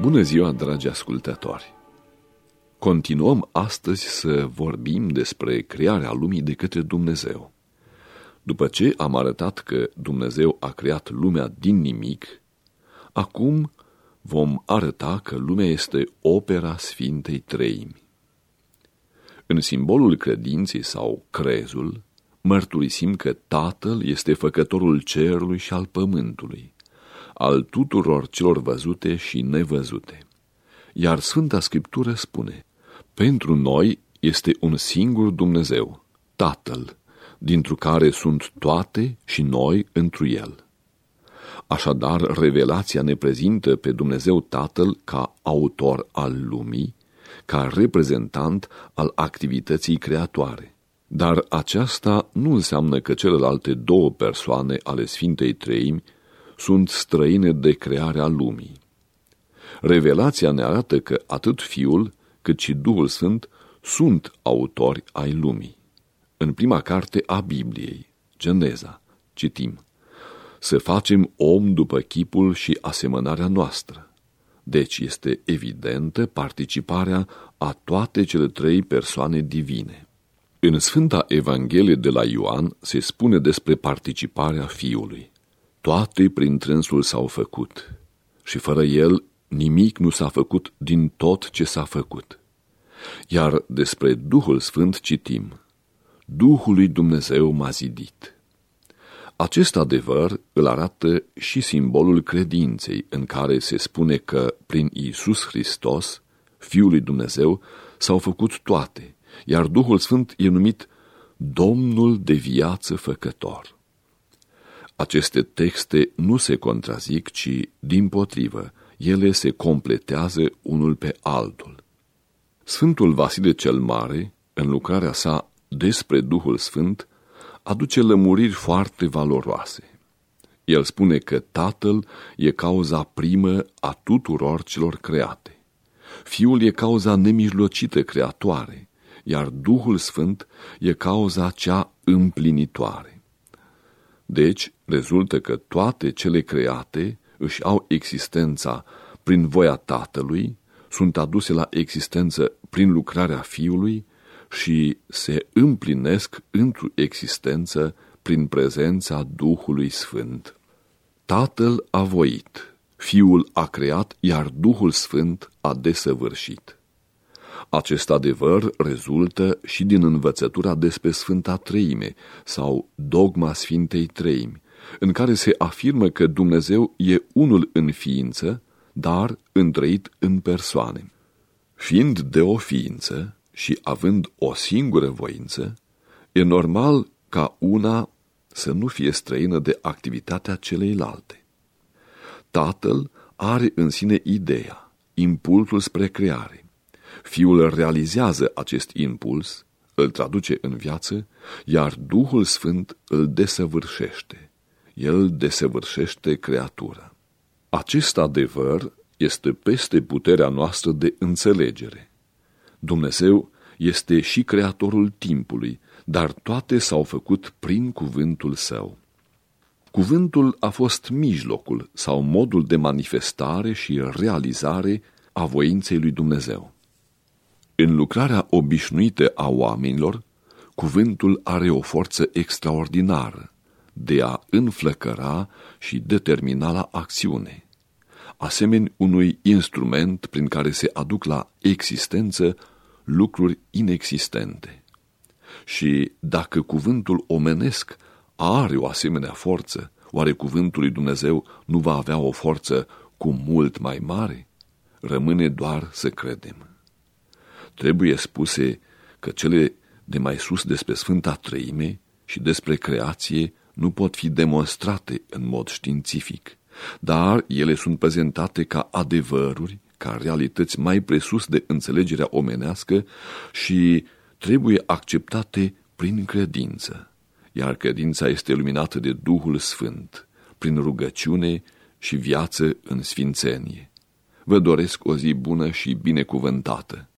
Bună ziua, dragi ascultători! Continuăm astăzi să vorbim despre crearea lumii de către Dumnezeu. După ce am arătat că Dumnezeu a creat lumea din nimic, acum vom arăta că lumea este opera Sfintei Treimi. În simbolul credinței sau crezul, mărturisim că Tatăl este făcătorul cerului și al pământului, al tuturor celor văzute și nevăzute. Iar Sfânta Scriptură spune, pentru noi este un singur Dumnezeu, Tatăl, dintr care sunt toate și noi întru El. Așadar, revelația ne prezintă pe Dumnezeu Tatăl ca autor al lumii, ca reprezentant al activității creatoare. Dar aceasta nu înseamnă că celelalte două persoane ale Sfintei Treimi sunt străine de crearea lumii. Revelația ne arată că atât Fiul cât și Duhul Sfânt sunt autori ai lumii. În prima carte a Bibliei, Geneza, citim Să facem om după chipul și asemănarea noastră. Deci este evidentă participarea a toate cele trei persoane divine. În Sfânta Evanghelie de la Ioan se spune despre participarea Fiului. Toate prin trânsul s-au făcut și fără el nimic nu s-a făcut din tot ce s-a făcut. Iar despre Duhul Sfânt citim, Duhul lui Dumnezeu m-a zidit. Acest adevăr îl arată și simbolul credinței în care se spune că prin Isus Hristos, Fiul lui Dumnezeu, s-au făcut toate, iar Duhul Sfânt e numit Domnul de viață făcător. Aceste texte nu se contrazic, ci, din potrivă, ele se completează unul pe altul. Sfântul Vasile cel Mare, în lucrarea sa despre Duhul Sfânt, aduce lămuriri foarte valoroase. El spune că Tatăl e cauza primă a tuturor celor create. Fiul e cauza nemijlocită creatoare, iar Duhul Sfânt e cauza cea împlinitoare. Deci, rezultă că toate cele create își au existența prin voia Tatălui, sunt aduse la existență prin lucrarea Fiului și se împlinesc într-o existență prin prezența Duhului Sfânt. Tatăl a voit, Fiul a creat, iar Duhul Sfânt a desăvârșit. Acest adevăr rezultă și din învățătura despre Sfânta Treime sau dogma Sfintei Treimi, în care se afirmă că Dumnezeu e unul în ființă, dar întrăit în persoane. Fiind de o ființă și având o singură voință, e normal ca una să nu fie străină de activitatea celeilalte. Tatăl are în sine ideea, impulsul spre creare. Fiul realizează acest impuls, îl traduce în viață, iar Duhul Sfânt îl desăvârșește. El desăvârșește creatura. Acest adevăr este peste puterea noastră de înțelegere. Dumnezeu este și creatorul timpului, dar toate s-au făcut prin cuvântul său. Cuvântul a fost mijlocul sau modul de manifestare și realizare a voinței lui Dumnezeu. În lucrarea obișnuită a oamenilor, cuvântul are o forță extraordinară de a înflăcăra și determina la acțiune, asemeni unui instrument prin care se aduc la existență lucruri inexistente. Și dacă cuvântul omenesc are o asemenea forță, oare cuvântul lui Dumnezeu nu va avea o forță cu mult mai mare? Rămâne doar să credem. Trebuie spuse că cele de mai sus despre Sfânta Trăime și despre creație nu pot fi demonstrate în mod științific, dar ele sunt prezentate ca adevăruri, ca realități mai presus de înțelegerea omenească și trebuie acceptate prin credință, iar credința este luminată de Duhul Sfânt, prin rugăciune și viață în sfințenie. Vă doresc o zi bună și binecuvântată.